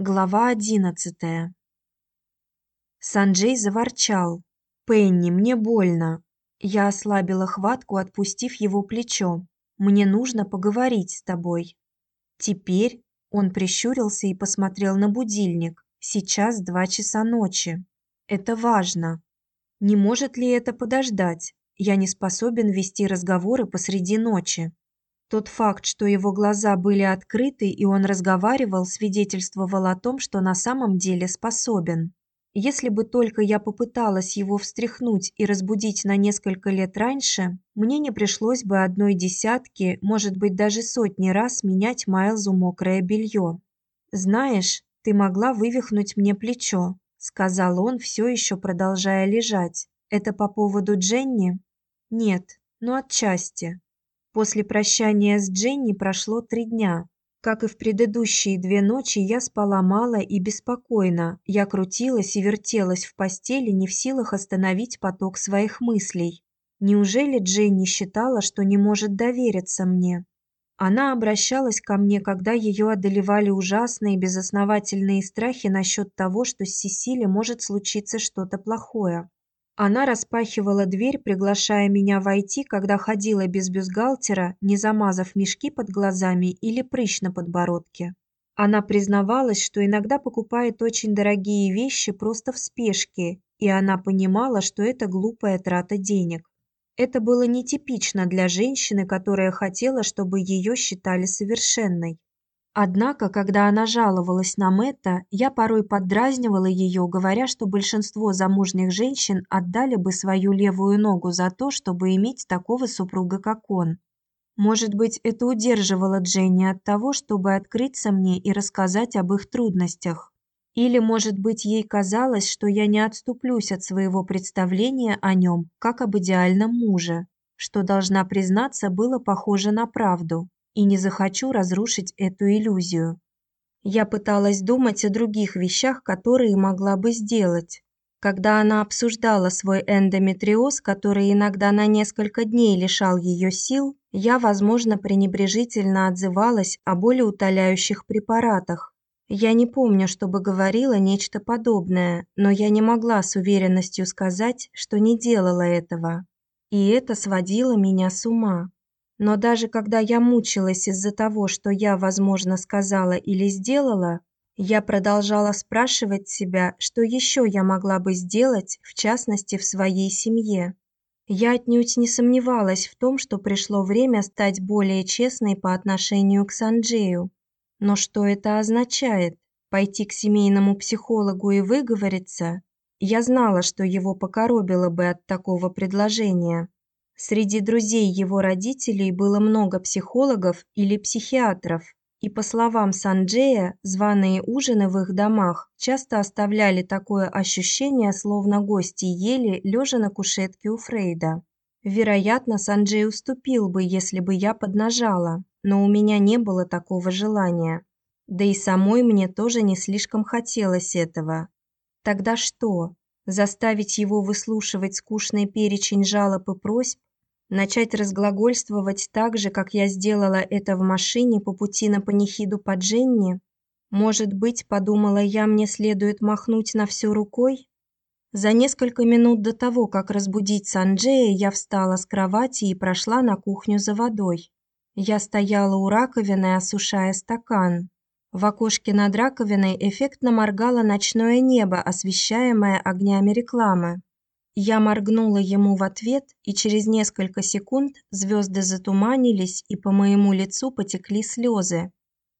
Глава одиннадцатая. Санджей заворчал. «Пенни, мне больно». Я ослабила хватку, отпустив его плечо. «Мне нужно поговорить с тобой». Теперь он прищурился и посмотрел на будильник. Сейчас два часа ночи. Это важно. Не может ли это подождать? Я не способен вести разговоры посреди ночи. Тот факт, что его глаза были открыты и он разговаривал, свидетельствовал о том, что на самом деле способен. Если бы только я попыталась его встряхнуть и разбудить на несколько лет раньше, мне не пришлось бы одной десятки, может быть, даже сотни раз менять Майлзу мокрое белье. Знаешь, ты могла вывихнуть мне плечо, сказал он, все еще продолжая лежать. Это по поводу Дженни? Нет, но отчасти. После прощания с Дженни прошло три дня. Как и в предыдущие две ночи, я спала мало и беспокойно. Я крутилась и вертелась в постели, не в силах остановить поток своих мыслей. Неужели Дженни считала, что не может довериться мне? Она обращалась ко мне, когда ее одолевали ужасные безосновательные страхи насчет того, что с Сесили может случиться что-то плохое. Она распахивала дверь, приглашая меня войти, когда ходила без бюстгальтера, не замазав мешки под глазами или прыщ на подбородке. Она признавалась, что иногда покупает очень дорогие вещи просто в спешке, и она понимала, что это глупая трата денег. Это было нетипично для женщины, которая хотела, чтобы ее считали совершенной. Однако, когда она жаловалась на Мэтта, я порой поддразнивала ее, говоря, что большинство замужних женщин отдали бы свою левую ногу за то, чтобы иметь такого супруга, как он. Может быть, это удерживало Дженни от того, чтобы открыться мне и рассказать об их трудностях. Или, может быть, ей казалось, что я не отступлюсь от своего представления о нем, как об идеальном муже, что должна признаться, было похоже на правду и не захочу разрушить эту иллюзию. Я пыталась думать о других вещах, которые могла бы сделать. Когда она обсуждала свой эндометриоз, который иногда на несколько дней лишал ее сил, я, возможно, пренебрежительно отзывалась о болеутоляющих препаратах. Я не помню, чтобы говорила нечто подобное, но я не могла с уверенностью сказать, что не делала этого. И это сводило меня с ума. Но даже когда я мучилась из-за того, что я, возможно, сказала или сделала, я продолжала спрашивать себя, что еще я могла бы сделать, в частности, в своей семье. Я отнюдь не сомневалась в том, что пришло время стать более честной по отношению к Санджею. Но что это означает? Пойти к семейному психологу и выговориться? Я знала, что его покоробило бы от такого предложения. Среди друзей его родителей было много психологов или психиатров, и по словам Санджея, званые ужины в их домах часто оставляли такое ощущение, словно гости ели лежа на кушетке у Фрейда. Вероятно, Санджей уступил бы, если бы я поднажала, но у меня не было такого желания. Да и самой мне тоже не слишком хотелось этого. Тогда что? Заставить его выслушивать скучный перечень жалоб и просьб? Начать разглагольствовать так же, как я сделала это в машине по пути на панихиду по Дженни? Может быть, подумала я, мне следует махнуть на все рукой? За несколько минут до того, как разбудить Санджея, я встала с кровати и прошла на кухню за водой. Я стояла у раковины, осушая стакан. В окошке над раковиной эффектно моргало ночное небо, освещаемое огнями рекламы. Я моргнула ему в ответ, и через несколько секунд звезды затуманились, и по моему лицу потекли слезы.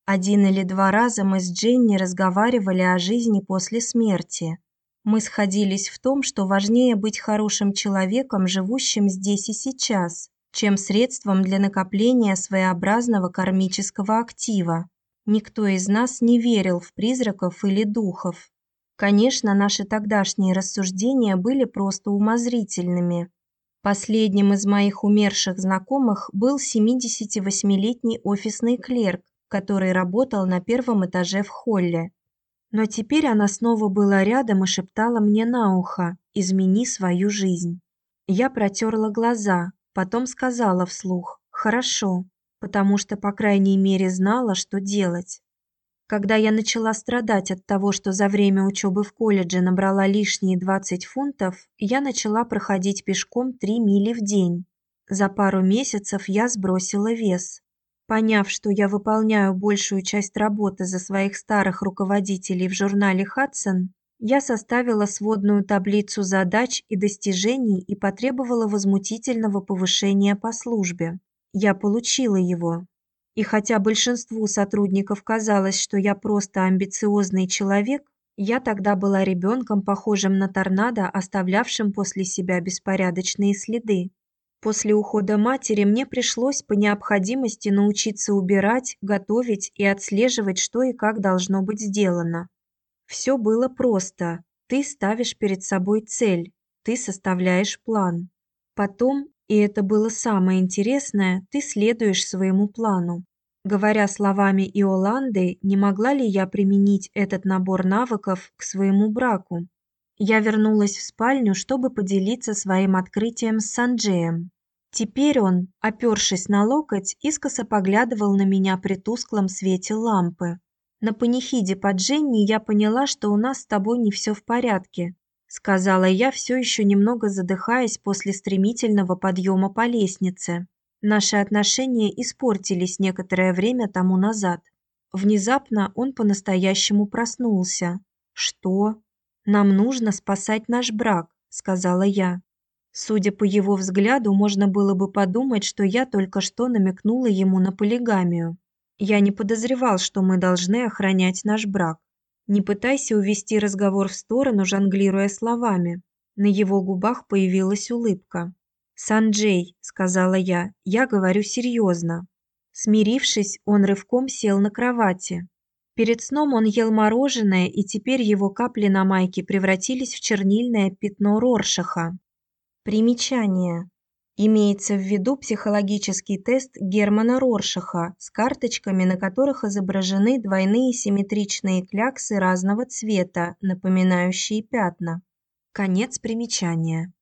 Один или два раза мы с Дженни разговаривали о жизни после смерти. Мы сходились в том, что важнее быть хорошим человеком, живущим здесь и сейчас, чем средством для накопления своеобразного кармического актива. Никто из нас не верил в призраков или духов. Конечно, наши тогдашние рассуждения были просто умозрительными. Последним из моих умерших знакомых был 78-летний офисный клерк, который работал на первом этаже в холле. Но теперь она снова была рядом и шептала мне на ухо: "Измени свою жизнь". Я протерла глаза, потом сказала вслух: "Хорошо", потому что по крайней мере знала, что делать. Когда я начала страдать от того, что за время учебы в колледже набрала лишние 20 фунтов, я начала проходить пешком 3 мили в день. За пару месяцев я сбросила вес. Поняв, что я выполняю большую часть работы за своих старых руководителей в журнале Hudson, я составила сводную таблицу задач и достижений и потребовала возмутительного повышения по службе. Я получила его. И хотя большинству сотрудников казалось, что я просто амбициозный человек, я тогда была ребенком, похожим на торнадо, оставлявшим после себя беспорядочные следы. После ухода матери мне пришлось по необходимости научиться убирать, готовить и отслеживать, что и как должно быть сделано. Все было просто. Ты ставишь перед собой цель, ты составляешь план. Потом, и это было самое интересное, ты следуешь своему плану. Говоря словами Иоланды, не могла ли я применить этот набор навыков к своему браку? Я вернулась в спальню, чтобы поделиться своим открытием с Санджеем. Теперь он, опёршись на локоть, искоса поглядывал на меня при тусклом свете лампы. На панихиде под Дженни я поняла, что у нас с тобой не все в порядке, сказала я, все еще немного задыхаясь после стремительного подъема по лестнице. Наши отношения испортились некоторое время тому назад. Внезапно он по-настоящему проснулся. Что? Нам нужно спасать наш брак, сказала я. Судя по его взгляду, можно было бы подумать, что я только что намекнула ему на полигамию. Я не подозревал, что мы должны охранять наш брак. Не пытайся увести разговор в сторону, жонглируя словами. На его губах появилась улыбка. "Санджей", сказала я. "Я говорю серьезно. Смирившись, он рывком сел на кровати. Перед сном он ел мороженое, и теперь его капли на майке превратились в чернильное пятно Роршаха. Примечание: Имеется в виду психологический тест Германа Роршаха с карточками, на которых изображены двойные симметричные кляксы разного цвета, напоминающие пятна. Конец примечания.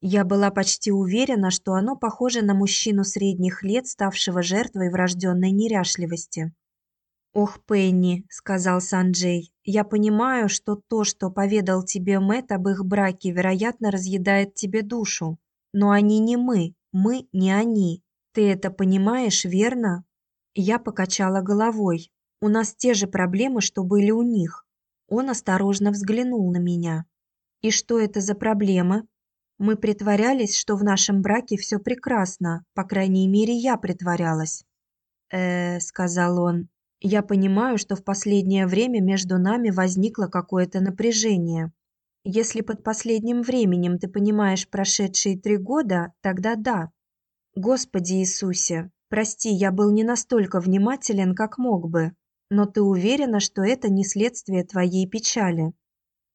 Я была почти уверена, что оно похоже на мужчину средних лет, ставшего жертвой врожденной неряшливости. Ох, Пенни, сказал Санджей. Я понимаю, что то, что поведал тебе Мэт об их браке, вероятно, разъедает тебе душу. Но они не мы, мы не они. Ты это понимаешь, верно? Я покачала головой. У нас те же проблемы, что были у них. Он осторожно взглянул на меня. И что это за проблемы? Мы притворялись, что в нашем браке все прекрасно, по крайней мере, я притворялась. Э, сказал он. Я понимаю, что в последнее время между нами возникло какое-то напряжение. Если под последним временем ты понимаешь прошедшие три года, тогда да. Господи Иисусе, прости, я был не настолько внимателен, как мог бы. Но ты уверена, что это не следствие твоей печали?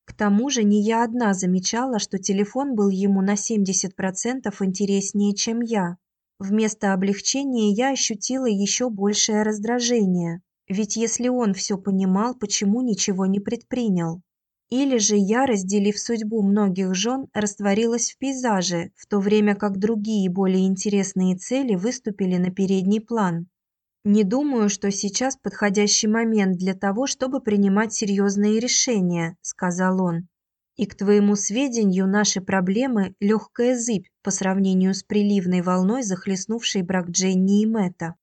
К тому же не я одна замечала, что телефон был ему на 70% интереснее, чем я. Вместо облегчения я ощутила еще большее раздражение. Ведь если он все понимал, почему ничего не предпринял? Или же я, разделив судьбу многих жен, растворилась в пейзаже, в то время как другие более интересные цели выступили на передний план. Не думаю, что сейчас подходящий момент для того, чтобы принимать серьезные решения, сказал он. И к твоему сведению, наши проблемы легкая зыбь по сравнению с приливной волной, захлестнувшей брак Дженни и Мэтта.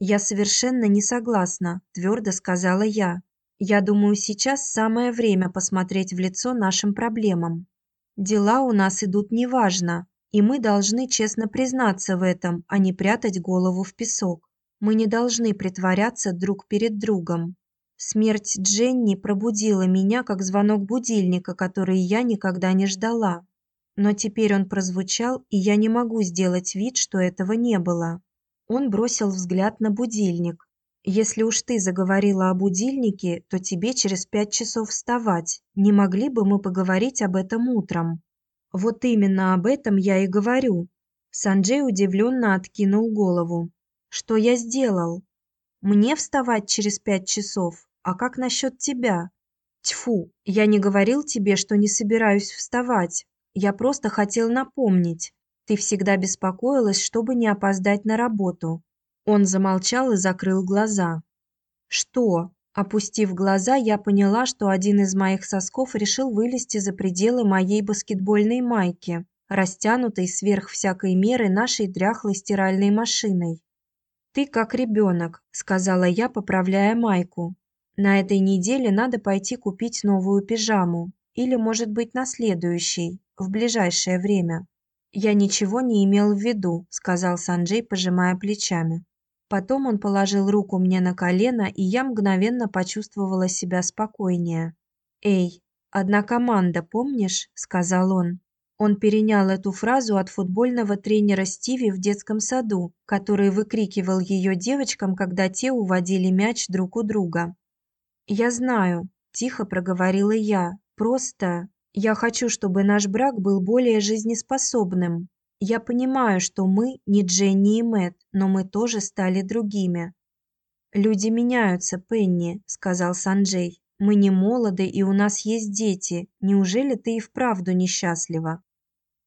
Я совершенно не согласна, твердо сказала я. Я думаю, сейчас самое время посмотреть в лицо нашим проблемам. Дела у нас идут неважно, и мы должны честно признаться в этом, а не прятать голову в песок. Мы не должны притворяться друг перед другом. Смерть Дженни пробудила меня как звонок будильника, который я никогда не ждала. Но теперь он прозвучал, и я не могу сделать вид, что этого не было. Он бросил взгляд на будильник. Если уж ты заговорила о будильнике, то тебе через пять часов вставать. Не могли бы мы поговорить об этом утром? Вот именно об этом я и говорю. Санджей удивленно откинул голову. Что я сделал? Мне вставать через пять часов? А как насчет тебя? Тьфу, я не говорил тебе, что не собираюсь вставать. Я просто хотел напомнить. Ты всегда беспокоилась, чтобы не опоздать на работу. Он замолчал и закрыл глаза. Что? Опустив глаза, я поняла, что один из моих сосков решил вылезти за пределы моей баскетбольной майки, растянутой сверх всякой меры нашей дряхлой стиральной машиной. «Ты как ребенок», – сказала я, поправляя майку. «На этой неделе надо пойти купить новую пижаму. Или, может быть, на следующей, в ближайшее время». «Я ничего не имел в виду», – сказал Санджей, пожимая плечами. Потом он положил руку мне на колено, и я мгновенно почувствовала себя спокойнее. «Эй, одна команда, помнишь?» – сказал он. Он перенял эту фразу от футбольного тренера Стиви в детском саду, который выкрикивал ее девочкам, когда те уводили мяч друг у друга. «Я знаю», – тихо проговорила я, – «просто я хочу, чтобы наш брак был более жизнеспособным, я понимаю, что мы не Дженни и Мэт, но мы тоже стали другими. Люди меняются, Пенни, сказал Санджей. Мы не молоды и у нас есть дети. Неужели ты и вправду несчастлива?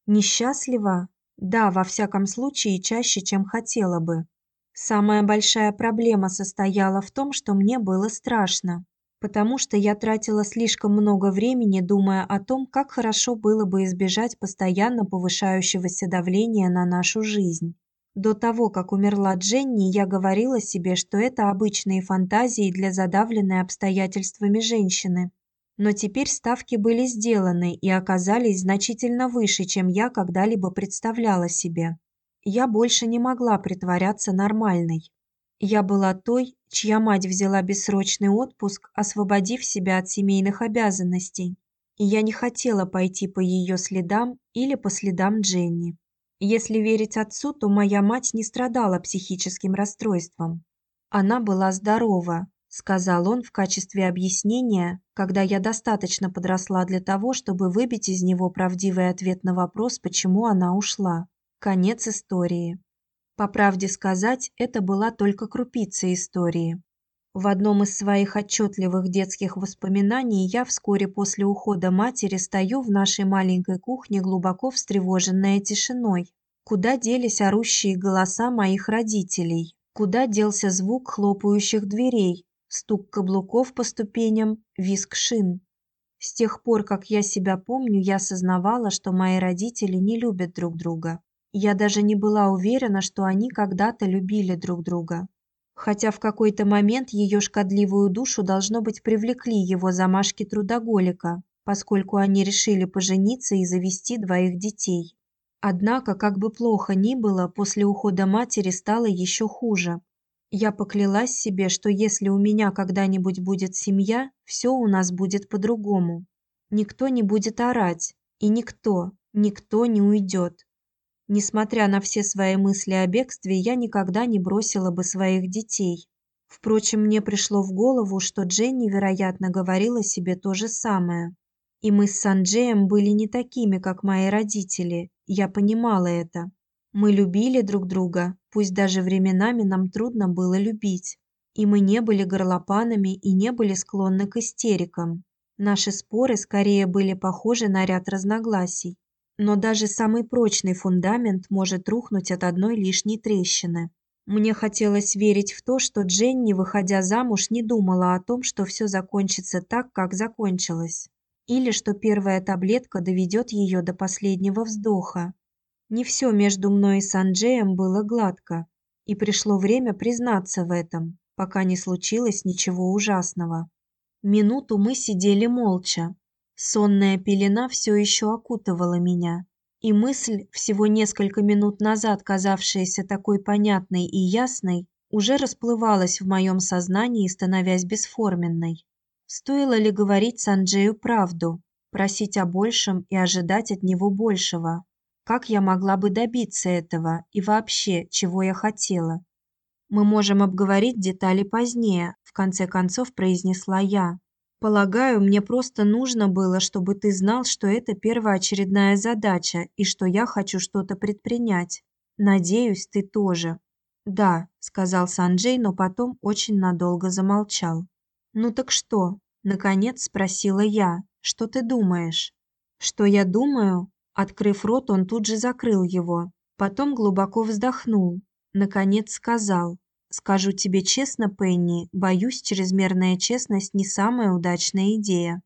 Несчастлива? Да, во всяком случае, чаще, чем хотела бы. Самая большая проблема состояла в том, что мне было страшно потому что я тратила слишком много времени, думая о том, как хорошо было бы избежать постоянно повышающегося давления на нашу жизнь. До того, как умерла Дженни, я говорила себе, что это обычные фантазии для задавленной обстоятельствами женщины. Но теперь ставки были сделаны и оказались значительно выше, чем я когда-либо представляла себе. Я больше не могла притворяться нормальной. Я была той, чья мать взяла бессрочный отпуск, освободив себя от семейных обязанностей. И я не хотела пойти по ее следам или по следам Дженни. Если верить отцу, то моя мать не страдала психическим расстройством. Она была здорова, сказал он в качестве объяснения, когда я достаточно подросла для того, чтобы выбить из него правдивый ответ на вопрос, почему она ушла. Конец истории. По правде сказать, это была только крупица истории. В одном из своих отчетливых детских воспоминаний я вскоре после ухода матери стою в нашей маленькой кухне, глубоко встревоженная тишиной. Куда делись орущие голоса моих родителей? Куда делся звук хлопающих дверей, стук каблуков по ступеням, визг шин? С тех пор, как я себя помню, я осознавала, что мои родители не любят друг друга. Я даже не была уверена, что они когда-то любили друг друга. Хотя в какой-то момент ее шкодливую душу должно быть привлекли его замашки трудоголика, поскольку они решили пожениться и завести двоих детей. Однако, как бы плохо ни было, после ухода матери стало еще хуже. Я поклялась себе, что если у меня когда-нибудь будет семья, все у нас будет по-другому. Никто не будет орать, и никто, никто не уйдет. Несмотря на все свои мысли о бегстве, я никогда не бросила бы своих детей. Впрочем, мне пришло в голову, что Дженни, вероятно, говорила себе то же самое. И мы с Санджеем были не такими, как мои родители. Я понимала это. Мы любили друг друга, пусть даже временами нам трудно было любить. И мы не были горлопанами и не были склонны к истерикам. Наши споры скорее были похожи на ряд разногласий. Но даже самый прочный фундамент может рухнуть от одной лишней трещины. Мне хотелось верить в то, что Дженни, выходя замуж, не думала о том, что все закончится так, как закончилось, или что первая таблетка доведет ее до последнего вздоха. Не все между мной и Санджеем было гладко, и пришло время признаться в этом, пока не случилось ничего ужасного. Минуту мы сидели молча, Сонная пелена все еще окутывала меня, и мысль, всего несколько минут назад казавшаяся такой понятной и ясной, уже расплывалась в моем сознании, становясь бесформенной. Стоило ли говорить Санджею правду, просить о большем и ожидать от него большего? Как я могла бы добиться этого и вообще, чего я хотела? Мы можем обговорить детали позднее, в конце концов произнесла я. Полагаю, мне просто нужно было, чтобы ты знал, что это первоочередная задача и что я хочу что-то предпринять. Надеюсь, ты тоже. Да, сказал Санджей, но потом очень надолго замолчал. Ну так что? наконец спросила я. Что ты думаешь? Что я думаю? Открыв рот, он тут же закрыл его. Потом глубоко вздохнул. Наконец сказал: Скажу тебе честно, Пенни, боюсь, чрезмерная честность не самая удачная идея.